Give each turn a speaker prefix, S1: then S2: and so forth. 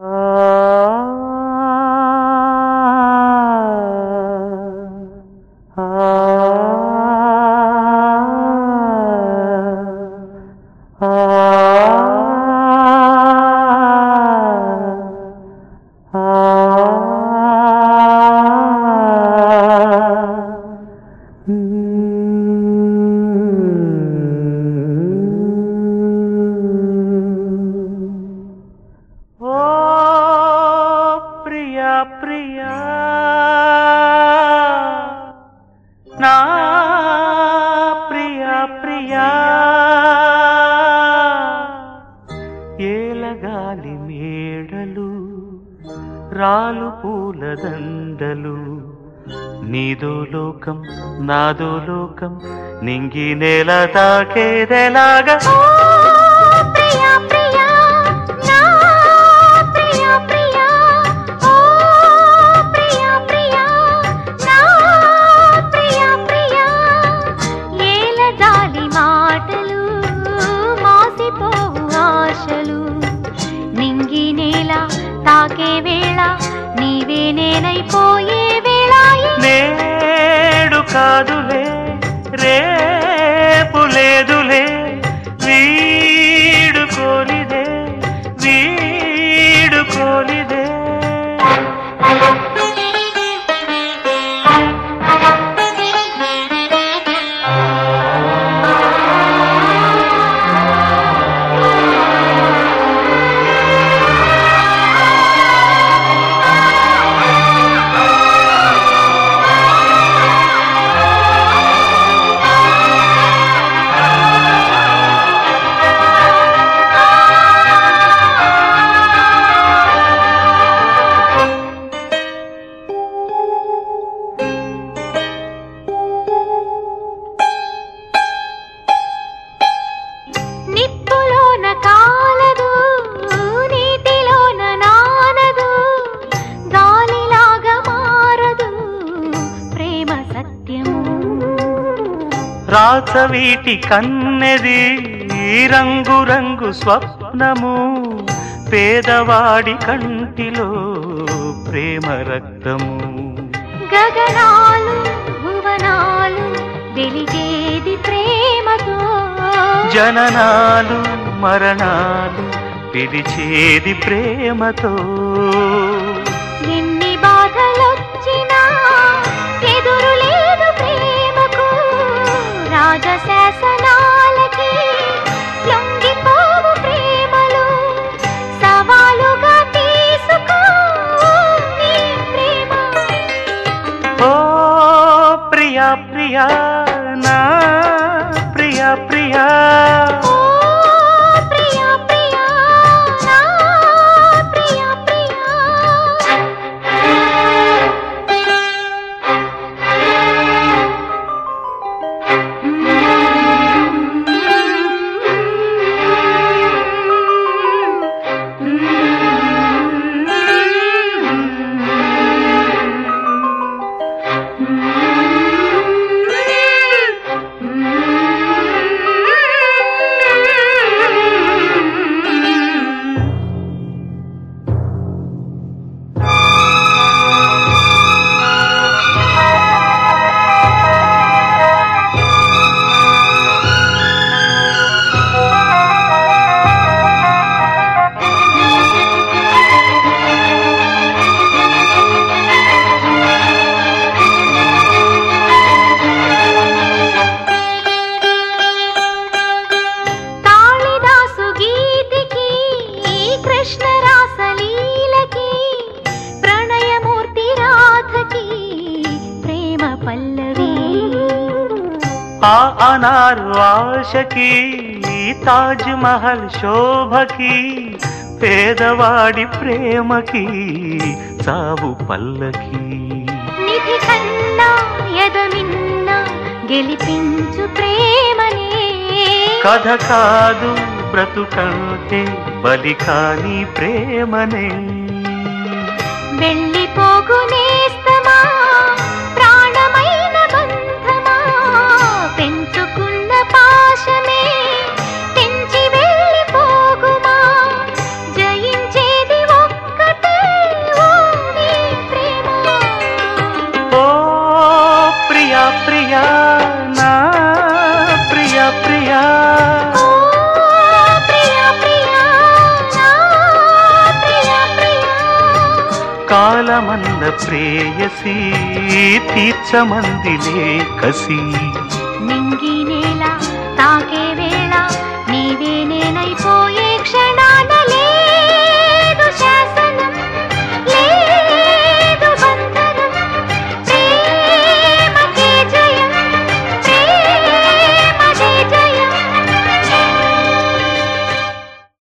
S1: Uh... Priya. నా ప్రియ ప్రియా. ఏలగాలి మేడలు రాలు పూల దండలు. నీదో లోకం నాదో లోకం నింగి నేల తాకేదెలాగా.
S2: తాకే వేళ నీవే నేనైపోయే వేళ.
S1: నేడు కాదులే
S2: రే
S1: రాచవీటి కన్నెది రంగు రంగు స్వప్నము. పేదవాడి కంటిలో ప్రేమ రక్తము.
S2: గగనాలు భువనాలు వెలిగేది ప్రేమతో.
S1: జననాలు మరణాలు పిలిచేది ప్రేమతో.
S2: ఎన్ని
S1: ప్రియా ఆ అనారు ఆశకి తాజ్ మహల్ శోభకి పేదవాడి ప్రేమకి సావు పల్లకి.
S2: నిధి కన్నా ఎదమిన్న గెలిపించు ప్రేమనే.
S1: కథ కాదు బ్రతుకంటే బలి కాని ప్రేమనే.
S2: వెళ్ళిపోగునేస్తమా
S1: తీర్చమన్న ప్రేయసి తీర్చమందిలే కసి.
S2: మింగి నేల తాకే వేళ నీవే నేనైపోయి